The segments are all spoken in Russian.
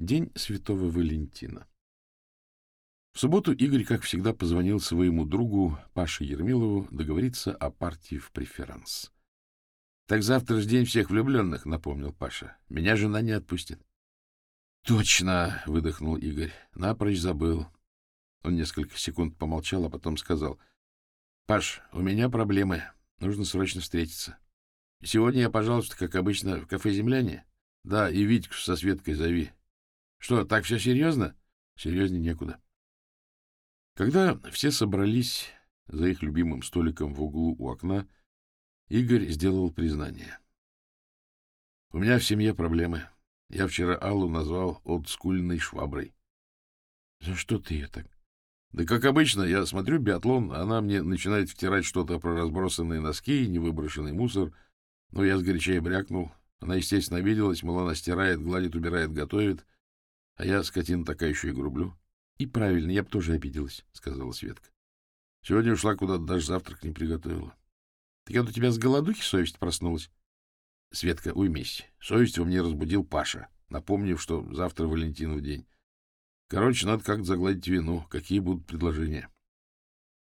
День Святого Валентина. В субботу Игорь, как всегда, позвонил своему другу Паше Ермилову договориться о партии в преферанс. — Так завтра же день всех влюбленных, — напомнил Паша. — Меня жена не отпустит. — Точно, — выдохнул Игорь. Напрочь забыл. Он несколько секунд помолчал, а потом сказал. — Паш, у меня проблемы. Нужно срочно встретиться. Сегодня я, пожалуйста, как обычно, в кафе «Земляне». Да, и Витьку со Светкой зови. Что, так все серьезно? Серьезнее некуда. Когда все собрались за их любимым столиком в углу у окна, Игорь сделал признание. У меня в семье проблемы. Я вчера Аллу назвал олдскульной шваброй. За что ты ее так? Да как обычно, я смотрю биатлон, она мне начинает втирать что-то про разбросанные носки и невыброшенный мусор. Но я сгоряча брякнул. Она, естественно, обиделась, мол, она стирает, гладит, убирает, готовит. А я, скотина такая, еще и грублю. — И правильно, я бы тоже обиделась, — сказала Светка. — Сегодня ушла куда-то, даже завтрак не приготовила. — Так это у тебя с голодухи совесть проснулась? — Светка, уймись. Совесть во мне разбудил Паша, напомнив, что завтра Валентинов день. Короче, надо как-то загладить вину. Какие будут предложения?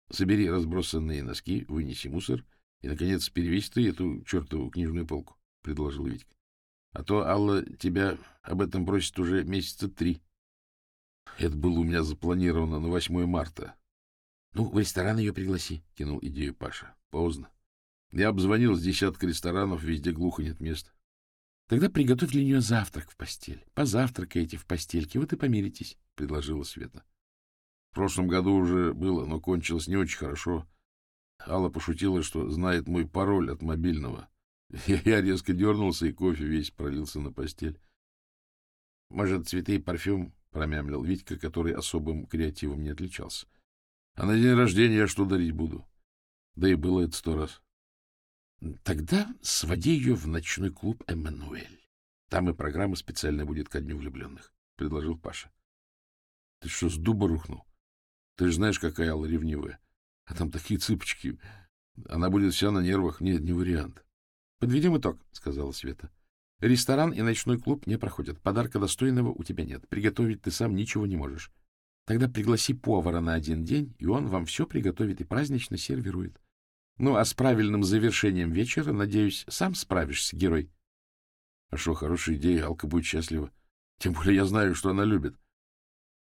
Собери разбросанные носки, вынеси мусор и, наконец, перевесь ты эту чертову книжную полку, — предложил Витька. А то Алла тебя об этом просит уже месяца три. Это было у меня запланировано на 8 марта. — Ну, в ресторан ее пригласи, — кинул идею Паша. Поздно. Я обзвонил с десятка ресторанов, везде глухо нет места. — Тогда приготовь для нее завтрак в постель. Позавтракайте в постельке, вот и помиритесь, — предложила Света. В прошлом году уже было, но кончилось не очень хорошо. Алла пошутила, что знает мой пароль от мобильного. Я резко дернулся, и кофе весь пролился на постель. — Может, цветы и парфюм? — промямлил Витька, который особым креативом не отличался. — А на день рождения я что дарить буду? Да и было это сто раз. — Тогда своди ее в ночной клуб «Эммануэль». Там и программа специальная будет ко дню влюбленных, — предложил Паша. — Ты что, с дуба рухнул? Ты же знаешь, какая Алла ревнивая. А там такие цыпочки. Она будет вся на нервах. Нет, не вариант. Подведем итог, — сказала Света. Ресторан и ночной клуб не проходят. Подарка достойного у тебя нет. Приготовить ты сам ничего не можешь. Тогда пригласи повара на один день, и он вам все приготовит и празднично сервирует. Ну, а с правильным завершением вечера, надеюсь, сам справишься, герой. А что, хорошая идея, Алка будет счастлива. Тем более я знаю, что она любит.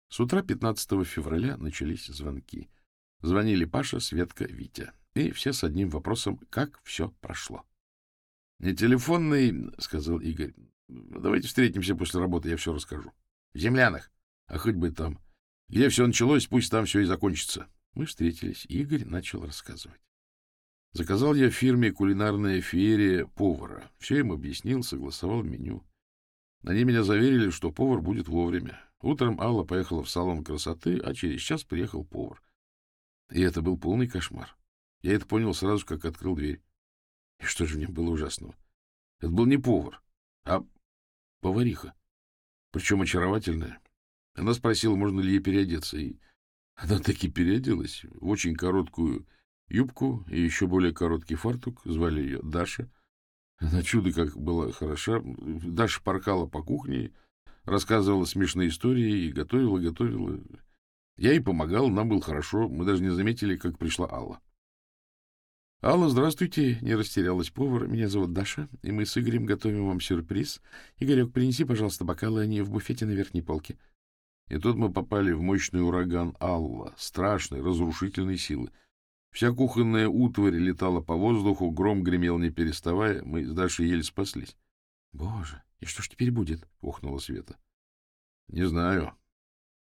С утра 15 февраля начались звонки. Звонили Паша, Светка, Витя. И все с одним вопросом, как все прошло. — телефонный, — сказал Игорь. — Давайте встретимся после работы, я все расскажу. — В землянах. А хоть бы там. Где все началось, пусть там все и закончится. Мы встретились. Игорь начал рассказывать. Заказал я в фирме «Кулинарная феерия» повара. Все им объяснил, согласовал меню. Они меня заверили, что повар будет вовремя. Утром Алла поехала в салон красоты, а через час приехал повар. И это был полный кошмар. Я это понял сразу, как открыл дверь. И что же в нем было ужасного? Это был не повар, а повариха. Причем очаровательная. Она спросила, можно ли ей переодеться, и она таки переоделась в очень короткую юбку и еще более короткий фартук. Звали ее Даша. Она чудо как была хороша. Даша поркала по кухне, рассказывала смешные истории и готовила, готовила. Я ей помогал, нам было хорошо. Мы даже не заметили, как пришла Алла. — Алла, здравствуйте, — не растерялась повар. — Меня зовут Даша, и мы с Игорем готовим вам сюрприз. Игорек, принеси, пожалуйста, бокалы, они в буфете на верхней полке. И тут мы попали в мощный ураган Алла, страшной, разрушительной силы. Вся кухонная утварь летала по воздуху, гром гремел не переставая, мы с Дашей еле спаслись. — Боже, и что ж теперь будет? — охнула Света. — Не знаю,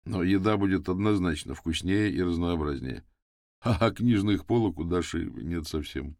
но еда будет однозначно вкуснее и разнообразнее. — а книжных полок у Даши нет совсем.